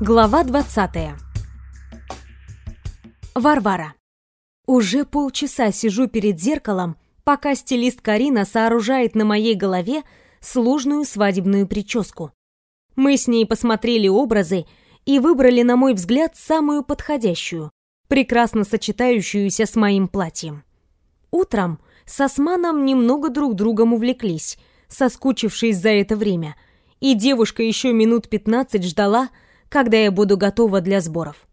Глава 20. Варвара. Уже полчаса сижу перед зеркалом, пока стилист Карина сооружает на моей голове сложную свадебную прическу. Мы с ней посмотрели образы и выбрали, на мой взгляд, самую подходящую, прекрасно сочетающуюся с моим платьем. Утром с Османом немного друг другом увлеклись, соскучившись за это время, и девушка еще минут пятнадцать ждала, когда я буду готова для сборов.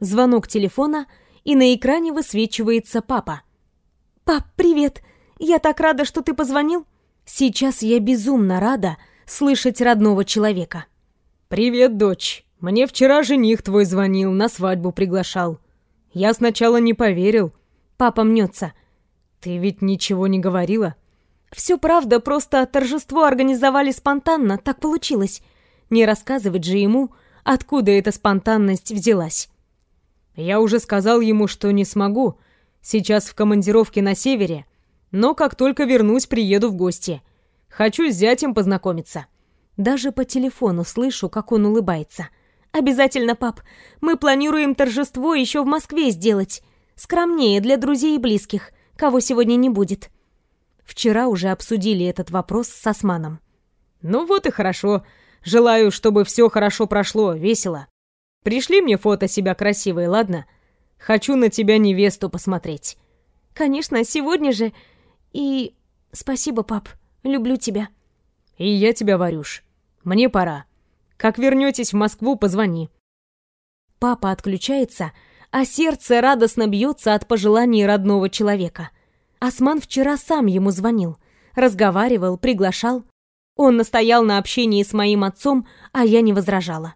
Звонок телефона, и на экране высвечивается папа. «Пап, привет! Я так рада, что ты позвонил!» Сейчас я безумно рада слышать родного человека. «Привет, дочь! Мне вчера жених твой звонил, на свадьбу приглашал. Я сначала не поверил». Папа мнется. «Ты ведь ничего не говорила?» «Все правда, просто торжество организовали спонтанно, так получилось. Не рассказывать же ему, откуда эта спонтанность взялась. Я уже сказал ему, что не смогу. Сейчас в командировке на севере, но как только вернусь, приеду в гости. Хочу с зятем познакомиться. Даже по телефону слышу, как он улыбается. Обязательно, пап. Мы планируем торжество еще в Москве сделать. Скромнее для друзей и близких, кого сегодня не будет. Вчера уже обсудили этот вопрос с Османом. Ну вот и хорошо. Желаю, чтобы все хорошо прошло, весело. Пришли мне фото себя красивой, ладно? Хочу на тебя невесту посмотреть. Конечно, сегодня же. И спасибо, пап. Люблю тебя. И я тебя, Варюш. Мне пора. Как вернетесь в Москву, позвони. Папа отключается, а сердце радостно бьется от пожеланий родного человека. Осман вчера сам ему звонил, разговаривал, приглашал. Он настоял на общении с моим отцом, а я не возражала.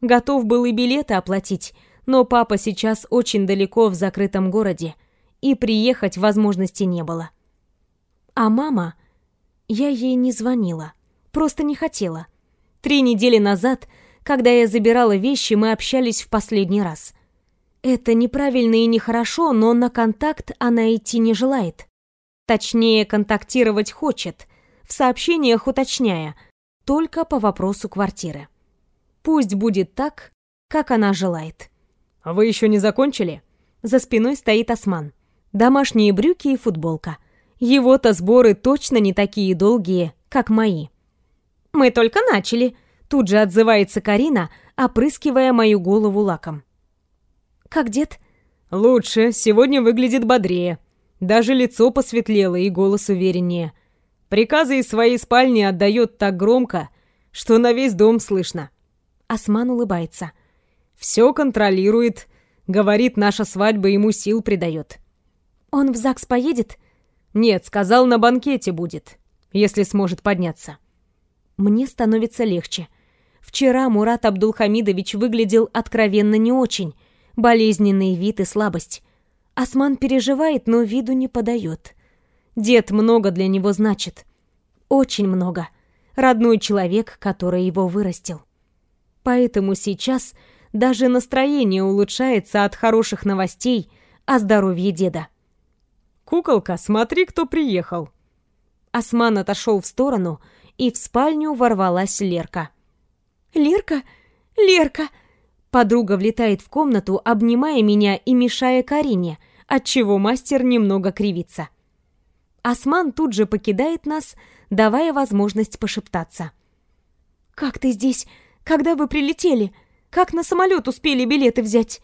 Готов был и билеты оплатить, но папа сейчас очень далеко в закрытом городе, и приехать возможности не было. А мама... Я ей не звонила, просто не хотела. Три недели назад, когда я забирала вещи, мы общались в последний раз. Это неправильно и нехорошо, но на контакт она идти не желает. Точнее, контактировать хочет, в сообщениях уточняя, только по вопросу квартиры. Пусть будет так, как она желает. А вы еще не закончили? За спиной стоит Осман. Домашние брюки и футболка. Его-то сборы точно не такие долгие, как мои. Мы только начали. Тут же отзывается Карина, опрыскивая мою голову лаком. Как дед? Лучше, сегодня выглядит бодрее. Даже лицо посветлело и голос увереннее. Приказы из своей спальни отдает так громко, что на весь дом слышно. Осман улыбается. Все контролирует. Говорит, наша свадьба ему сил придает. Он в ЗАГС поедет? Нет, сказал, на банкете будет, если сможет подняться. Мне становится легче. Вчера Мурат Абдулхамидович выглядел откровенно не очень. Болезненный вид и слабость. Осман переживает, но виду не подает. Дед много для него значит. Очень много. Родной человек, который его вырастил. Поэтому сейчас даже настроение улучшается от хороших новостей о здоровье деда. «Куколка, смотри, кто приехал!» Осман отошел в сторону, и в спальню ворвалась Лерка. «Лерка? Лерка!» Подруга влетает в комнату, обнимая меня и мешая Карине, отчего мастер немного кривится. Осман тут же покидает нас, давая возможность пошептаться. «Как ты здесь? Когда вы прилетели? Как на самолет успели билеты взять?»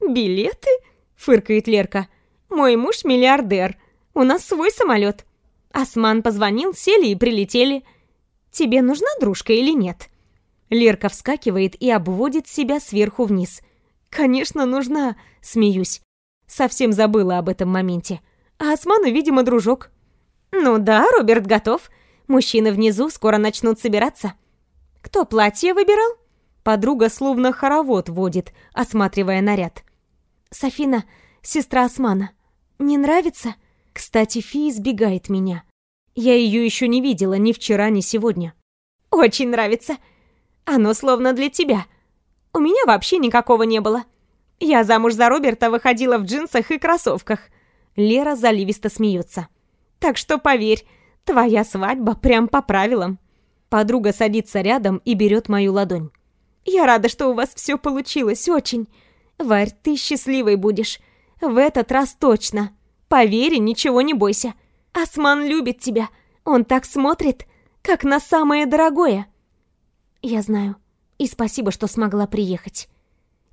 «Билеты?» — фыркает Лерка. «Мой муж миллиардер. У нас свой самолет. Осман позвонил, сели и прилетели. Тебе нужна дружка или нет?» Лерка вскакивает и обводит себя сверху вниз. «Конечно, нужна!» — смеюсь. Совсем забыла об этом моменте. А Осману, видимо, дружок. «Ну да, Роберт готов. Мужчины внизу скоро начнут собираться». «Кто платье выбирал?» Подруга словно хоровод водит, осматривая наряд. «Софина, сестра Османа. Не нравится?» Кстати, Фи избегает меня. Я ее еще не видела ни вчера, ни сегодня. «Очень нравится. Оно словно для тебя. У меня вообще никакого не было. Я замуж за Роберта выходила в джинсах и кроссовках». Лера заливисто смеется. Так что поверь, твоя свадьба прям по правилам. Подруга садится рядом и берет мою ладонь. Я рада, что у вас все получилось, очень. Варь, ты счастливой будешь. В этот раз точно. Поверь, ничего не бойся. Осман любит тебя. Он так смотрит, как на самое дорогое. Я знаю. И спасибо, что смогла приехать.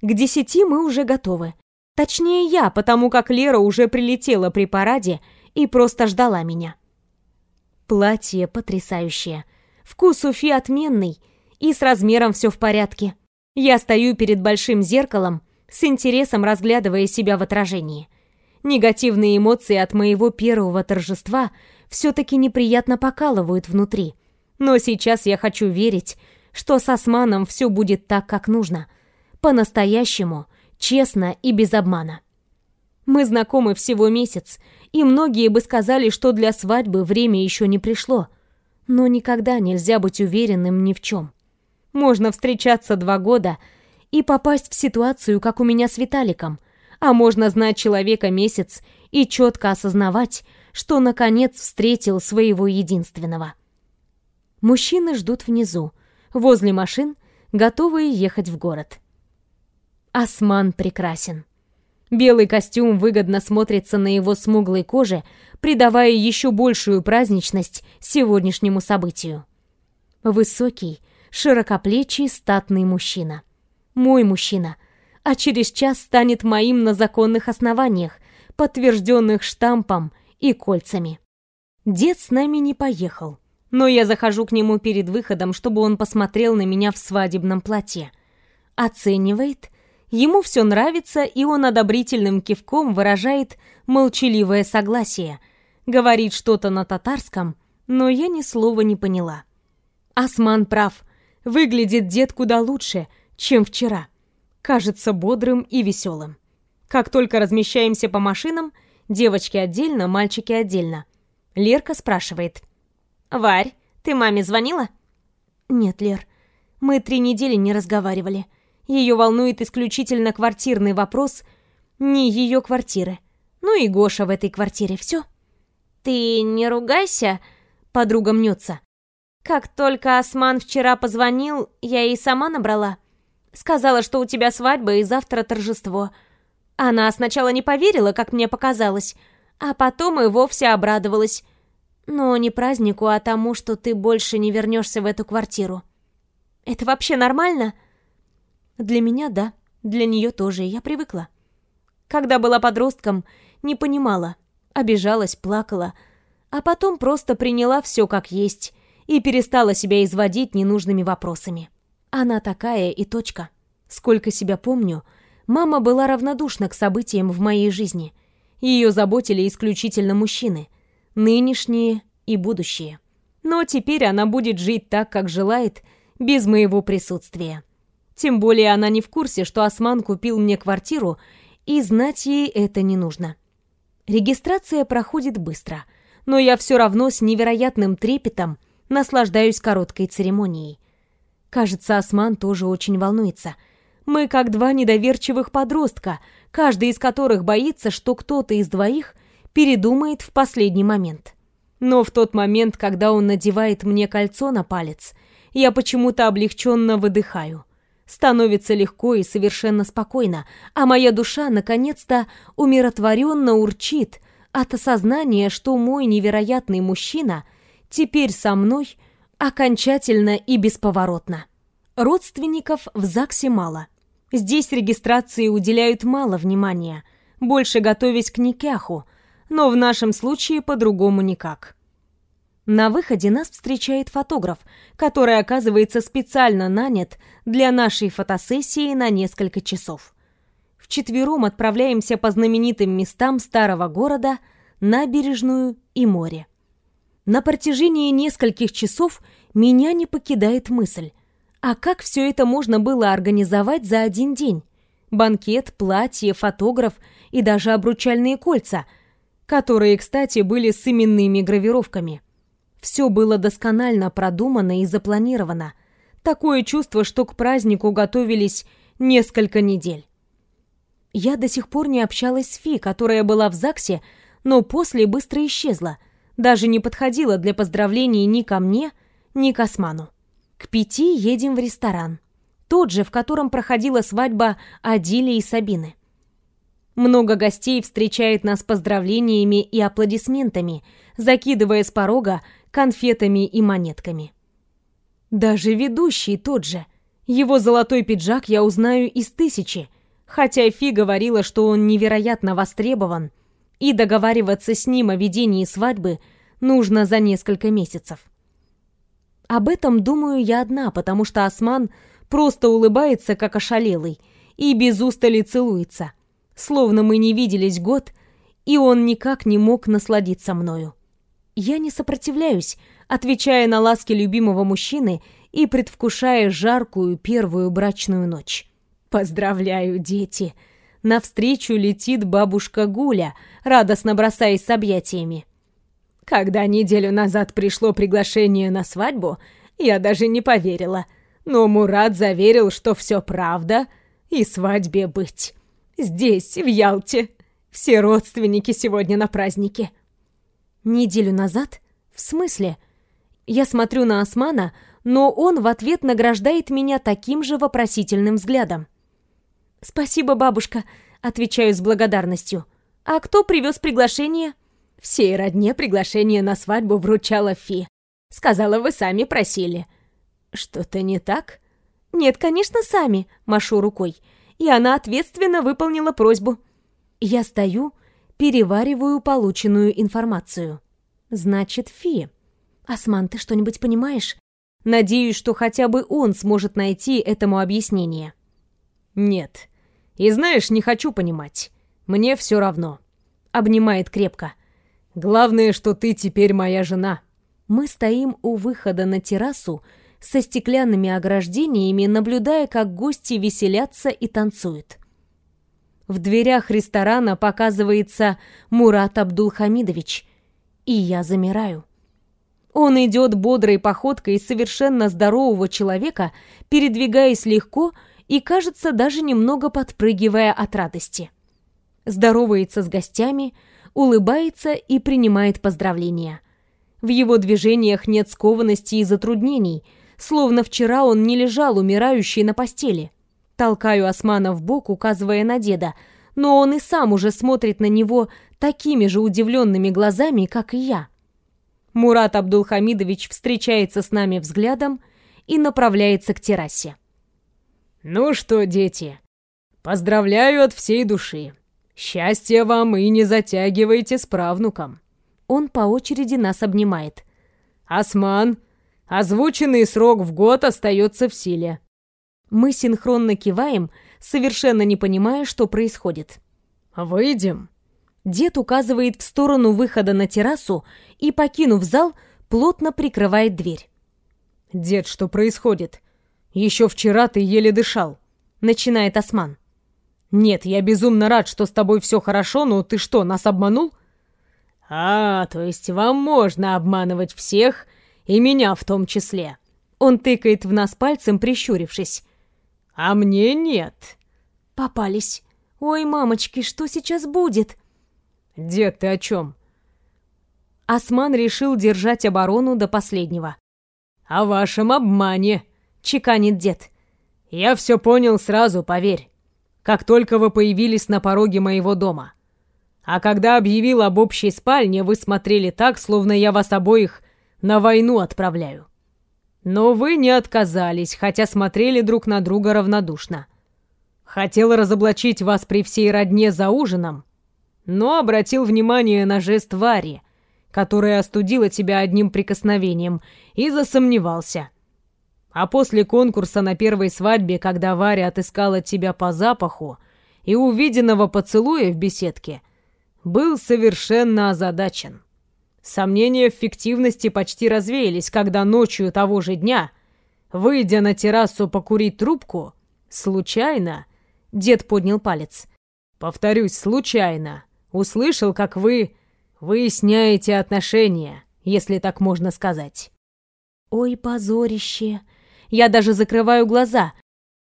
К десяти мы уже готовы. Точнее, я, потому как Лера уже прилетела при параде и просто ждала меня. Платье потрясающее. Вкус Уфи отменный, и с размером все в порядке. Я стою перед большим зеркалом, с интересом разглядывая себя в отражении. Негативные эмоции от моего первого торжества все-таки неприятно покалывают внутри. Но сейчас я хочу верить, что с Османом все будет так, как нужно. По-настоящему, честно и без обмана. Мы знакомы всего месяц, и многие бы сказали, что для свадьбы время еще не пришло. Но никогда нельзя быть уверенным ни в чем. Можно встречаться два года и попасть в ситуацию, как у меня с Виталиком, а можно знать человека месяц и четко осознавать, что наконец встретил своего единственного. Мужчины ждут внизу, возле машин, готовые ехать в город. Осман прекрасен. Белый костюм выгодно смотрится на его смуглой коже, придавая еще большую праздничность сегодняшнему событию. Высокий, широкоплечий, статный мужчина. Мой мужчина, а через час станет моим на законных основаниях, подтвержденных штампом и кольцами. Дед с нами не поехал, но я захожу к нему перед выходом, чтобы он посмотрел на меня в свадебном платье. Оценивает, ему все нравится, и он одобрительным кивком выражает молчаливое согласие. Говорит что-то на татарском, но я ни слова не поняла. Осман прав. Выглядит дед куда лучше, чем вчера. Кажется бодрым и веселым. Как только размещаемся по машинам, девочки отдельно, мальчики отдельно. Лерка спрашивает. «Варь, ты маме звонила?» «Нет, Лер, мы три недели не разговаривали. Ее волнует исключительно квартирный вопрос, не ее квартиры. Ну и Гоша в этой квартире, все». «Ты не ругайся», — подруга мнется. Как только Осман вчера позвонил, я и сама набрала. Сказала, что у тебя свадьба и завтра торжество. Она сначала не поверила, как мне показалось, а потом и вовсе обрадовалась. Но не празднику, а тому, что ты больше не вернешься в эту квартиру. Это вообще нормально? Для меня да, для нее тоже, я привыкла. Когда была подростком, не понимала, обижалась, плакала, а потом просто приняла все как есть и перестала себя изводить ненужными вопросами. Она такая и точка. Сколько себя помню, мама была равнодушна к событиям в моей жизни. Ее заботили исключительно мужчины, нынешние и будущие. Но теперь она будет жить так, как желает, без моего присутствия. Тем более она не в курсе, что Осман купил мне квартиру, и знать ей это не нужно. Регистрация проходит быстро, но я все равно с невероятным трепетом наслаждаюсь короткой церемонией. Кажется, Осман тоже очень волнуется. Мы как два недоверчивых подростка, каждый из которых боится, что кто-то из двоих передумает в последний момент. Но в тот момент, когда он надевает мне кольцо на палец, я почему-то облегченно выдыхаю. Становится легко и совершенно спокойно, а моя душа наконец-то умиротворенно урчит от осознания, что мой невероятный мужчина — теперь со мной окончательно и бесповоротно. Родственников в ЗАГСе мало. Здесь регистрации уделяют мало внимания, больше готовясь к никяху, но в нашем случае по-другому никак. На выходе нас встречает фотограф, который оказывается специально нанят для нашей фотосессии на несколько часов. Вчетвером отправляемся по знаменитым местам старого города, набережную и море. На протяжении нескольких часов меня не покидает мысль. А как все это можно было организовать за один день? Банкет, платье, фотограф и даже обручальные кольца, которые, кстати, были с именными гравировками. Все было досконально продумано и запланировано. Такое чувство, что к празднику готовились несколько недель. Я до сих пор не общалась с Фи, которая была в ЗАГСе, но после быстро исчезла – даже не подходила для поздравлений ни ко мне, ни к Осману. К пяти едем в ресторан. тот же, в котором проходила свадьба Адили и Сабины. Много гостей встречает нас поздравлениями и аплодисментами, закидывая с порога конфетами и монетками. Даже ведущий тот же. Его золотой пиджак я узнаю из тысячи, хотя Фи говорила, что он невероятно востребован, и договариваться с ним о ведении свадьбы нужно за несколько месяцев. Об этом думаю я одна, потому что Осман просто улыбается, как ошалелый, и без устали целуется, словно мы не виделись год, и он никак не мог насладиться мною. Я не сопротивляюсь, отвечая на ласки любимого мужчины и предвкушая жаркую первую брачную ночь. «Поздравляю, дети!» Навстречу летит бабушка Гуля, радостно бросаясь с объятиями. Когда неделю назад пришло приглашение на свадьбу, я даже не поверила. Но Мурат заверил, что все правда, и свадьбе быть. Здесь, в Ялте. Все родственники сегодня на празднике. Неделю назад? В смысле? Я смотрю на Османа, но он в ответ награждает меня таким же вопросительным взглядом. «Спасибо, бабушка», — отвечаю с благодарностью. «А кто привез приглашение?» «Всей родне приглашение на свадьбу вручала Фи. Сказала, вы сами просили». «Что-то не так?» «Нет, конечно, сами», — машу рукой. И она ответственно выполнила просьбу. Я стою, перевариваю полученную информацию. «Значит, Фи. Осман, ты что-нибудь понимаешь?» Надеюсь, что хотя бы он сможет найти этому объяснение. «Нет. И знаешь, не хочу понимать. Мне все равно». Обнимает крепко. «Главное, что ты теперь моя жена». Мы стоим у выхода на террасу со стеклянными ограждениями, наблюдая, как гости веселятся и танцуют. В дверях ресторана показывается Мурат Абдулхамидович, и я замираю. Он идет бодрой походкой совершенно здорового человека, передвигаясь легко и, кажется, даже немного подпрыгивая от радости. Здоровается с гостями, улыбается и принимает поздравления. В его движениях нет скованности и затруднений, словно вчера он не лежал умирающий на постели. Толкаю Османа в бок, указывая на деда, но он и сам уже смотрит на него такими же удивленными глазами, как и я. Мурат Абдулхамидович встречается с нами взглядом и направляется к террасе. «Ну что, дети, поздравляю от всей души. Счастья вам и не затягивайте с правнуком». Он по очереди нас обнимает. «Осман, озвученный срок в год остается в силе». Мы синхронно киваем, совершенно не понимая, что происходит. «Выйдем». Дед указывает в сторону выхода на террасу и, покинув зал, плотно прикрывает дверь. «Дед, что происходит? Еще вчера ты еле дышал», — начинает Осман. «Нет, я безумно рад, что с тобой все хорошо, но ты что, нас обманул?» «А, то есть вам можно обманывать всех, и меня в том числе». Он тыкает в нас пальцем, прищурившись. «А мне нет». «Попались. Ой, мамочки, что сейчас будет?» «Дед, ты о чем?» Осман решил держать оборону до последнего. «О вашем обмане», — чеканит дед. «Я все понял сразу, поверь как только вы появились на пороге моего дома. А когда объявил об общей спальне, вы смотрели так, словно я вас обоих на войну отправляю. Но вы не отказались, хотя смотрели друг на друга равнодушно. Хотел разоблачить вас при всей родне за ужином, но обратил внимание на жест Вари, которая остудила тебя одним прикосновением, и засомневался — а после конкурса на первой свадьбе, когда Варя отыскала тебя по запаху и увиденного поцелуя в беседке, был совершенно озадачен. Сомнения в фиктивности почти развеялись, когда ночью того же дня, выйдя на террасу покурить трубку, случайно, дед поднял палец, повторюсь, случайно, услышал, как вы выясняете отношения, если так можно сказать. «Ой, позорище!» Я даже закрываю глаза.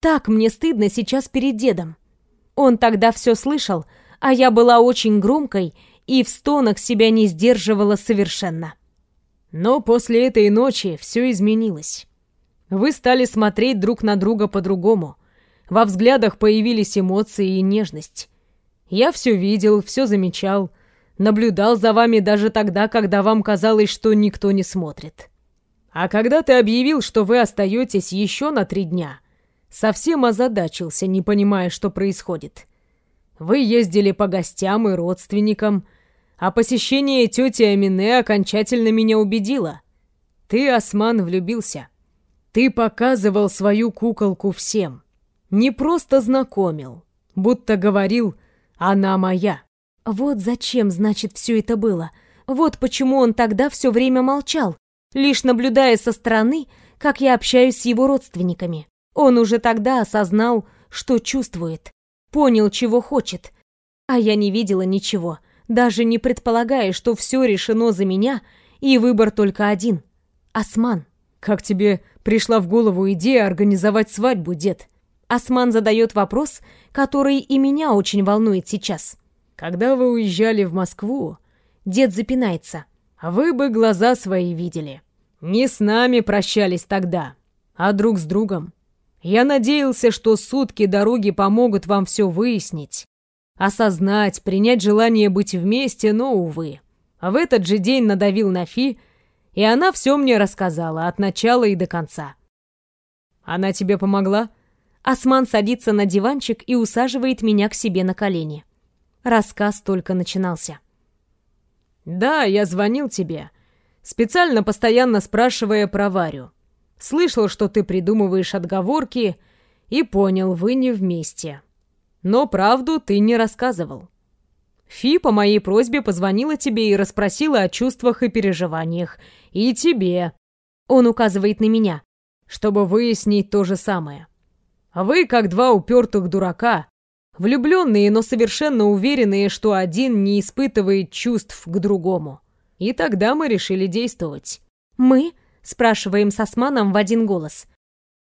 Так мне стыдно сейчас перед дедом. Он тогда все слышал, а я была очень громкой и в стонах себя не сдерживала совершенно. Но после этой ночи все изменилось. Вы стали смотреть друг на друга по-другому. Во взглядах появились эмоции и нежность. Я все видел, все замечал, наблюдал за вами даже тогда, когда вам казалось, что никто не смотрит. А когда ты объявил, что вы остаетесь еще на три дня, совсем озадачился, не понимая, что происходит. Вы ездили по гостям и родственникам, а посещение тети Амине окончательно меня убедило. Ты, Осман, влюбился. Ты показывал свою куколку всем. Не просто знакомил, будто говорил «она моя». Вот зачем, значит, все это было. Вот почему он тогда все время молчал, лишь наблюдая со стороны, как я общаюсь с его родственниками. Он уже тогда осознал, что чувствует, понял, чего хочет. А я не видела ничего, даже не предполагая, что все решено за меня, и выбор только один — Осман. «Как тебе пришла в голову идея организовать свадьбу, дед?» Осман задает вопрос, который и меня очень волнует сейчас. «Когда вы уезжали в Москву...» Дед запинается. «Вы бы глаза свои видели. Не с нами прощались тогда, а друг с другом. Я надеялся, что сутки дороги помогут вам все выяснить, осознать, принять желание быть вместе, но, увы. В этот же день надавил на Фи, и она все мне рассказала, от начала и до конца. Она тебе помогла? Осман садится на диванчик и усаживает меня к себе на колени. Рассказ только начинался. «Да, я звонил тебе, специально постоянно спрашивая про Варю. Слышал, что ты придумываешь отговорки, и понял, вы не вместе. Но правду ты не рассказывал. Фи по моей просьбе позвонила тебе и расспросила о чувствах и переживаниях. И тебе. Он указывает на меня. Чтобы выяснить то же самое. Вы, как два упертых дурака, влюбленные, но совершенно уверенные, что один не испытывает чувств к другому. И тогда мы решили действовать. «Мы?» — спрашиваем с Османом в один голос.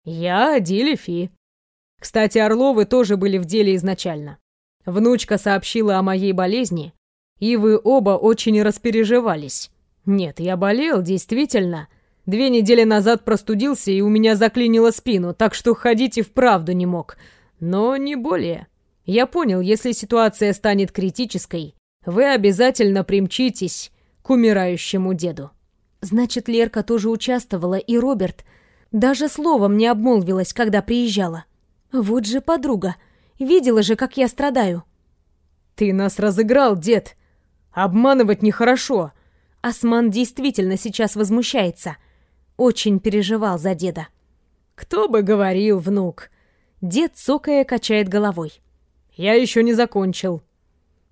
«Я, Адиль Фи. Кстати, Орловы тоже были в деле изначально. Внучка сообщила о моей болезни, и вы оба очень распереживались. Нет, я болел, действительно. Две недели назад простудился, и у меня заклинило спину, так что ходить и вправду не мог. Но не более. Я понял, если ситуация станет критической, вы обязательно примчитесь к умирающему деду. Значит, Лерка тоже участвовала, и Роберт даже словом не обмолвилась, когда приезжала. Вот же подруга. Видела же, как я страдаю. Ты нас разыграл, дед. Обманывать нехорошо. Осман действительно сейчас возмущается. Очень переживал за деда. Кто бы говорил, внук. Дед цокая качает головой. Я еще не закончил.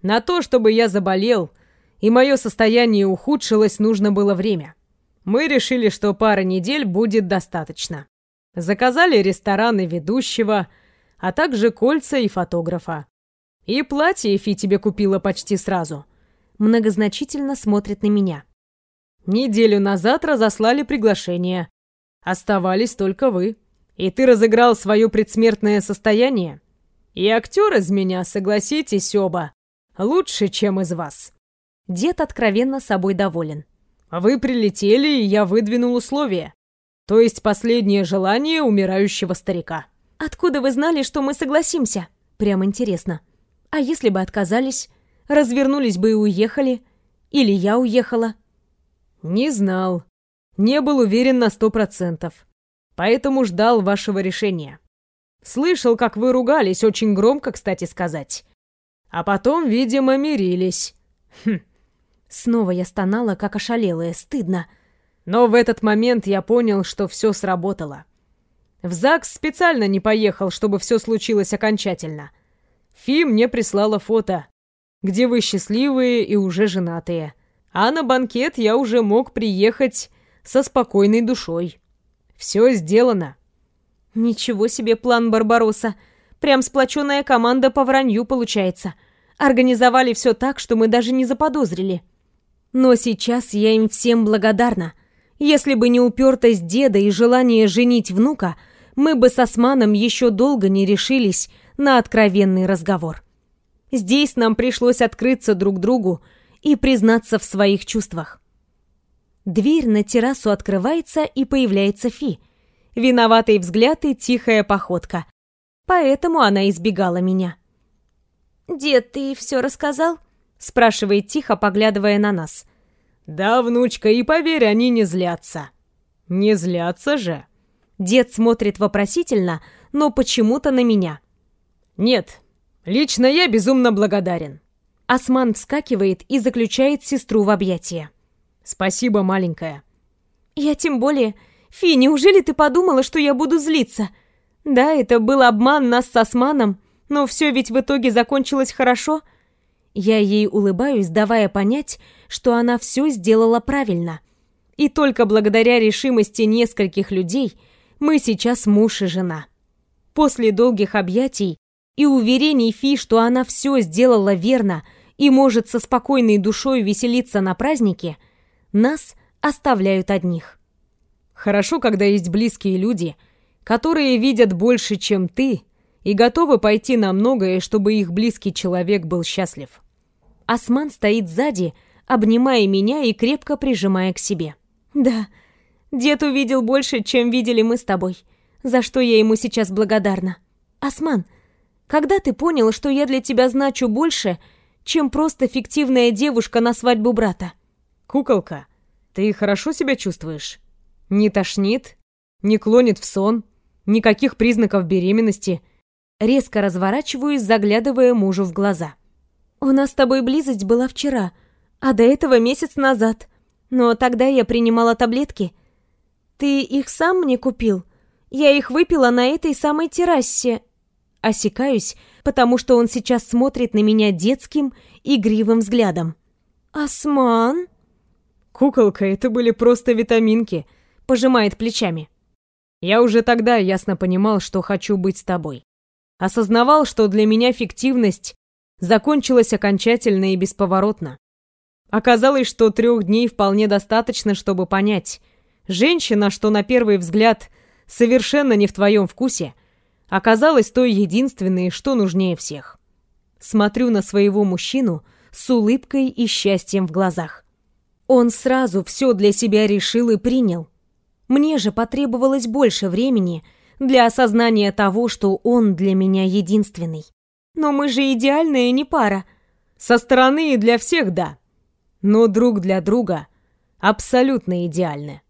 На то, чтобы я заболел, и мое состояние ухудшилось, нужно было время. Мы решили, что пара недель будет достаточно. Заказали рестораны ведущего, а также кольца и фотографа. И платье Эфи тебе купила почти сразу. Многозначительно смотрит на меня. Неделю назад разослали приглашение. Оставались только вы. И ты разыграл свое предсмертное состояние. И актер из меня, согласитесь оба, лучше, чем из вас. Дед откровенно собой доволен. Вы прилетели, и я выдвинул условия. То есть последнее желание умирающего старика. Откуда вы знали, что мы согласимся? Прям интересно. А если бы отказались? Развернулись бы и уехали? Или я уехала? Не знал. Не был уверен на сто процентов. Поэтому ждал вашего решения. Слышал, как вы ругались, очень громко, кстати сказать. А потом, видимо, мирились. Хм. Снова я стонала, как ошалелая, стыдно. Но в этот момент я понял, что все сработало. В ЗАГС специально не поехал, чтобы все случилось окончательно. Фи мне прислала фото, где вы счастливые и уже женатые. А на банкет я уже мог приехать со спокойной душой. Все сделано. Ничего себе план Барбаросса. Прям сплоченная команда по вранью получается. Организовали все так, что мы даже не заподозрили. Но сейчас я им всем благодарна. Если бы не упертость деда и желание женить внука, мы бы с Османом еще долго не решились на откровенный разговор. Здесь нам пришлось открыться друг другу и признаться в своих чувствах. Дверь на террасу открывается, и появляется Фи. виноватый взгляд и тихая походка. Поэтому она избегала меня. «Дед, ты все рассказал?» — спрашивает тихо, поглядывая на нас. «Да, внучка, и поверь, они не злятся». «Не злятся же?» Дед смотрит вопросительно, но почему-то на меня. «Нет, лично я безумно благодарен». Осман вскакивает и заключает сестру в объятия. «Спасибо, маленькая». «Я тем более. Фи, неужели ты подумала, что я буду злиться? Да, это был обман нас с Османом, но все ведь в итоге закончилось хорошо». Я ей улыбаюсь, давая понять, что она все сделала правильно. И только благодаря решимости нескольких людей мы сейчас муж и жена. После долгих объятий и уверений Фи, что она все сделала верно и может со спокойной душой веселиться на празднике, нас оставляют одних. Хорошо, когда есть близкие люди, которые видят больше, чем ты, и готовы пойти на многое, чтобы их близкий человек был счастлив. Осман стоит сзади, обнимая меня и крепко прижимая к себе. Да, дед увидел больше, чем видели мы с тобой, за что я ему сейчас благодарна. Осман, когда ты понял, что я для тебя значу больше, чем просто фиктивная девушка на свадьбу брата? Куколка, ты хорошо себя чувствуешь? Не тошнит? Не клонит в сон? Никаких признаков беременности? Резко разворачиваюсь, заглядывая мужу в глаза. «У нас с тобой близость была вчера, а до этого месяц назад. Но тогда я принимала таблетки. Ты их сам мне купил? Я их выпила на этой самой террасе». Осекаюсь, потому что он сейчас смотрит на меня детским, игривым взглядом. «Осман?» «Куколка, это были просто витаминки», — пожимает плечами. «Я уже тогда ясно понимал, что хочу быть с тобой. Осознавал, что для меня фиктивность закончилась окончательно и бесповоротно. Оказалось, что трех дней вполне достаточно, чтобы понять. Женщина, что на первый взгляд совершенно не в твоем вкусе, оказалась той единственной, что нужнее всех. Смотрю на своего мужчину с улыбкой и счастьем в глазах. Он сразу все для себя решил и принял. Мне же потребовалось больше времени для осознания того, что он для меня единственный. Но мы же идеальная не пара. Со стороны для всех, да. Но друг для друга абсолютно идеальны.